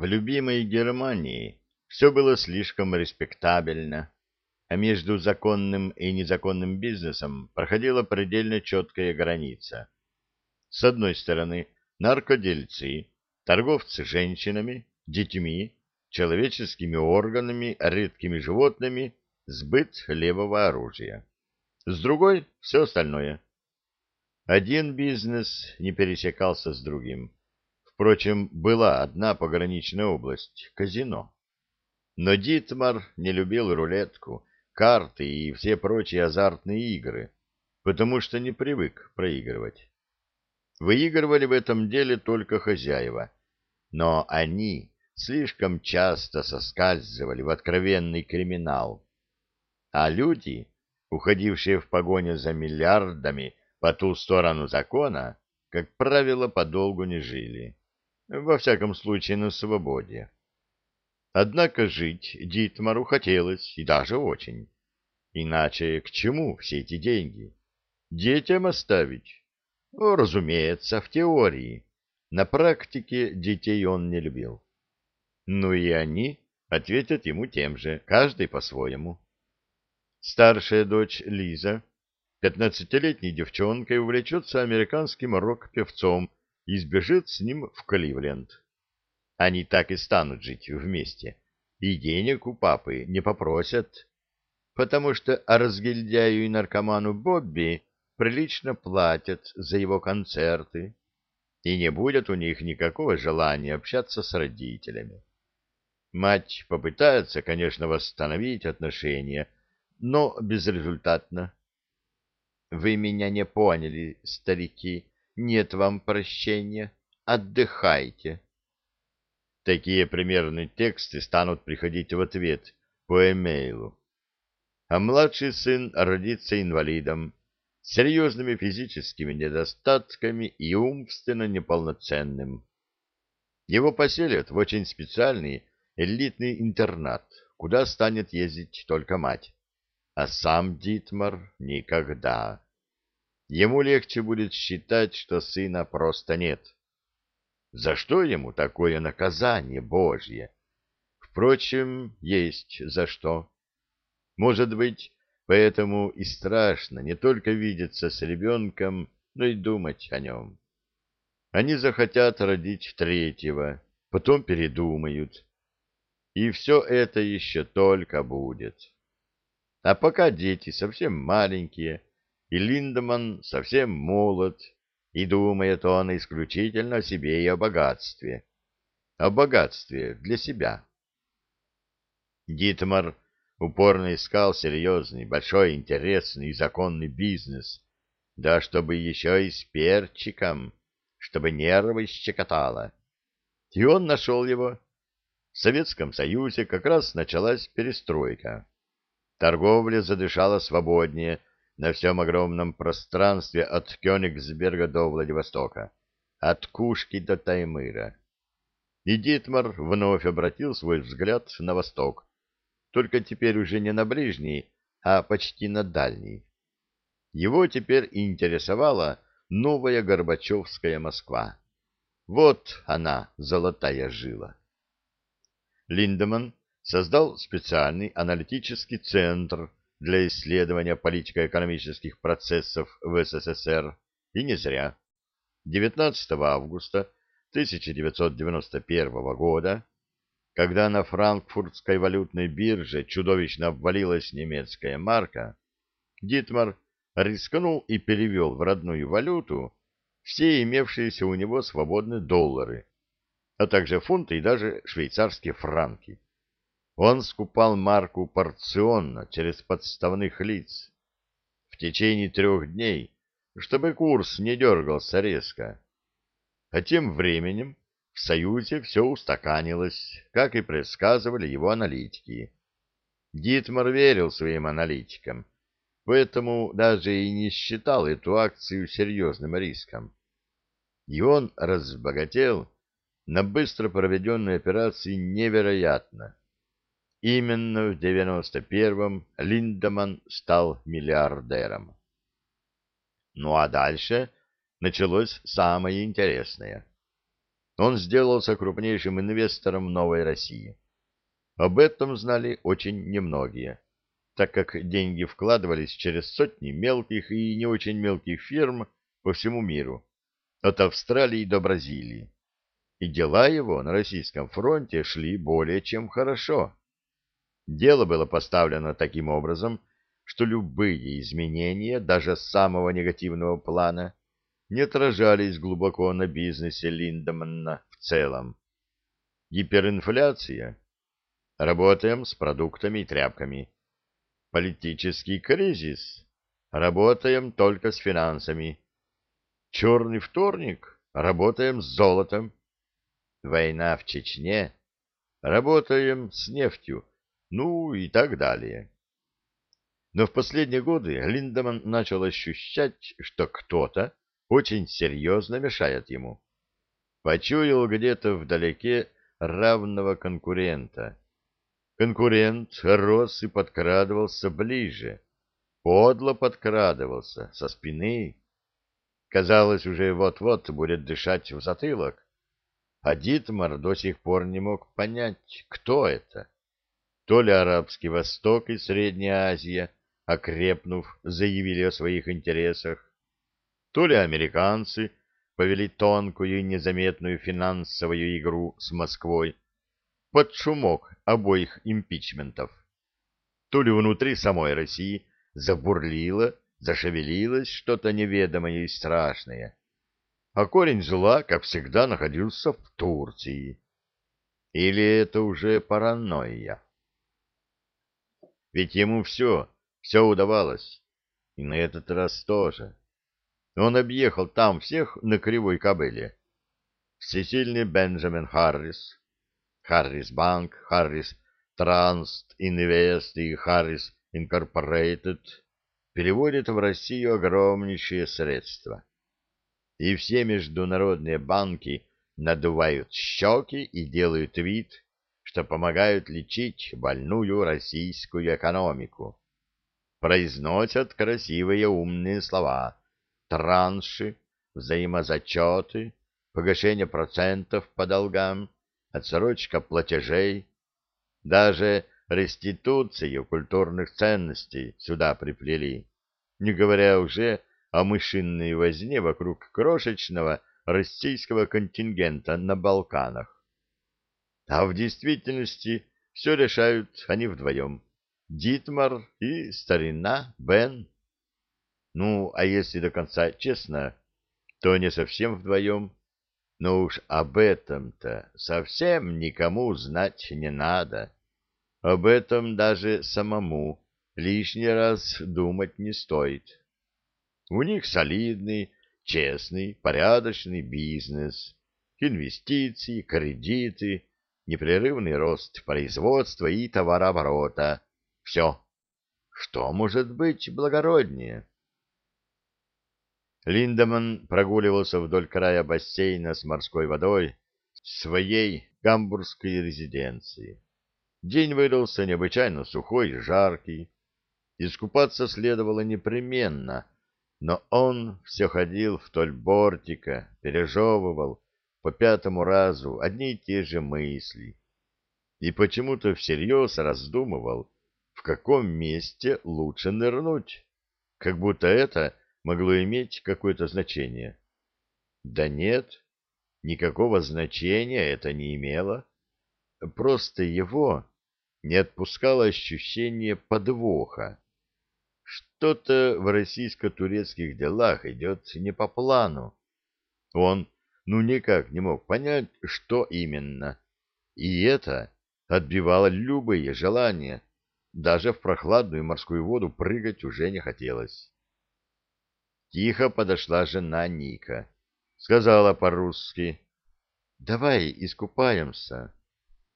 В любимой Германии все было слишком респектабельно, а между законным и незаконным бизнесом проходила предельно четкая граница. С одной стороны, наркодельцы, торговцы женщинами, детьми, человеческими органами, редкими животными, сбыт левого оружия. С другой — все остальное. Один бизнес не пересекался с другим. Впрочем, была одна пограничная область — казино. Но Дитмар не любил рулетку, карты и все прочие азартные игры, потому что не привык проигрывать. Выигрывали в этом деле только хозяева, но они слишком часто соскальзывали в откровенный криминал. А люди, уходившие в погоню за миллиардами по ту сторону закона, как правило, подолгу не жили. Во всяком случае, на свободе. Однако жить Дитмару хотелось, и даже очень. Иначе к чему все эти деньги? Детям оставить? Ну, разумеется, в теории. На практике детей он не любил. Ну и они ответят ему тем же, каждый по-своему. Старшая дочь Лиза, пятнадцатилетней девчонкой, увлечется американским рок-певцом и сбежит с ним в Кливленд. Они так и станут жить вместе, и денег у папы не попросят, потому что разгильдяю и наркоману Бобби прилично платят за его концерты, и не будет у них никакого желания общаться с родителями. Мать попытается, конечно, восстановить отношения, но безрезультатно. Вы меня не поняли, старики, нет вам прощения, отдыхайте. Такие примерные тексты станут приходить в ответ по эмейлу. А младший сын родится инвалидом, с серьезными физическими недостатками и умственно неполноценным. Его поселят в очень специальный элитный интернат, куда станет ездить только мать, а сам Дитмар никогда. Ему легче будет считать, что сына просто нет. За что ему такое наказание Божье? Впрочем, есть за что. Может быть, поэтому и страшно не только видеться с ребенком, но и думать о нем. Они захотят родить третьего, потом передумают. И все это еще только будет. А пока дети совсем маленькие, и Линдеман совсем молод, и думает он исключительно о себе и о богатстве. О богатстве для себя. Дитмар упорно искал серьезный, большой, интересный и законный бизнес, да чтобы еще и с перчиком, чтобы нервы щекотало. И он нашел его. В Советском Союзе как раз началась перестройка. Торговля задышала свободнее, на всем огромном пространстве от Кёнигсберга до Владивостока, от Кушки до Таймыра. И Дитмар вновь обратил свой взгляд на восток, только теперь уже не на ближний, а почти на дальний. Его теперь интересовала новая Горбачевская Москва. Вот она, золотая жила. Линдеман создал специальный аналитический центр для исследования политико-экономических процессов в СССР, и не зря. 19 августа 1991 года, когда на франкфуртской валютной бирже чудовищно обвалилась немецкая марка, Дитмар рискнул и перевел в родную валюту все имевшиеся у него свободные доллары, а также фунты и даже швейцарские франки. Он скупал марку порционно через подставных лиц в течение трех дней, чтобы курс не дергался резко. А тем временем в Союзе все устаканилось, как и предсказывали его аналитики. Дитмар верил своим аналитикам, поэтому даже и не считал эту акцию серьезным риском. И он разбогател на быстро проведенной операции невероятно. Именно в 91-м Линдеман стал миллиардером. Ну а дальше началось самое интересное. он сделался крупнейшим инвестором новой России. Об этом знали очень немногие, так как деньги вкладывались через сотни мелких и не очень мелких фирм по всему миру, от Австралии до Бразилии. И дела его на российском фронте шли более чем хорошо. Дело было поставлено таким образом, что любые изменения, даже самого негативного плана, не отражались глубоко на бизнесе Линдеманна в целом. Гиперинфляция Работаем с продуктами и тряпками. Политический кризис. Работаем только с финансами. Черный вторник. Работаем с золотом. Война в Чечне. Работаем с нефтью. Ну и так далее. Но в последние годы Линдеман начал ощущать, что кто-то очень серьезно мешает ему. Почуял где-то вдалеке равного конкурента Конкурент рос и подкрадывался ближе, подло подкрадывался со спины. Казалось, уже вот-вот будет дышать в затылок. А Дитмар до сих пор не мог понять, кто это. То ли Арабский Восток и Средняя Азия, окрепнув, заявили о своих интересах, то ли американцы повели тонкую и незаметную финансовую игру с Москвой, под шумок обоих импичментов. То ли внутри самой России забурлило, зашевелилось что-то неведомое и страшное, а корень зла, как всегда, находился в Турции. Или это уже паранойя? Ведь ему все, все удавалось, и на этот раз тоже. Он объехал там всех на кривой кобыле. Всесильный Бенджамин Харрис, Харрис Банк, Харрис Транст Инвест и Харрис Инкорпорейтед переводят в Россию огромнейшие средства. И все международные банки надувают щеки и делают вид, что помогают лечить больную российскую экономику. Произносят красивые умные слова, транши, взаимозачеты, погашение процентов по долгам, отсрочка платежей, даже реституцию культурных ценностей сюда приплели, не говоря уже о мышиной возне вокруг крошечного российского контингента на Балканах. А в действительности все решают они вдвоем. Дитмар и старина Бен. Ну, а если до конца честно, то не совсем вдвоем. Но уж об этом-то совсем никому знать не надо. Об этом даже самому лишний раз думать не стоит. У них солидный, честный, порядочный бизнес, инвестиции, кредиты, непрерывный рост производства и товарооборота. Все. Что может быть благороднее? Линдеман прогуливался вдоль края бассейна с морской водой своей гамбургской резиденции. День выдался необычайно сухой и жаркий. Искупаться следовало непременно, но он все ходил вдоль бортика, пережевывал по пятому разу одни и те же мысли и почему-то всерьез раздумывал, в каком месте лучше нырнуть, как будто это могло иметь какое-то значение. Да нет, никакого значения это не имело. Просто его не отпускало ощущение подвоха. Что-то в российско-турецких делах идет не по плану. Он ну никак не мог понять, что именно. И это отбивало любые желания. Даже в прохладную морскую воду прыгать уже не хотелось. Тихо подошла жена Ника. Сказала по-русски. — Давай искупаемся.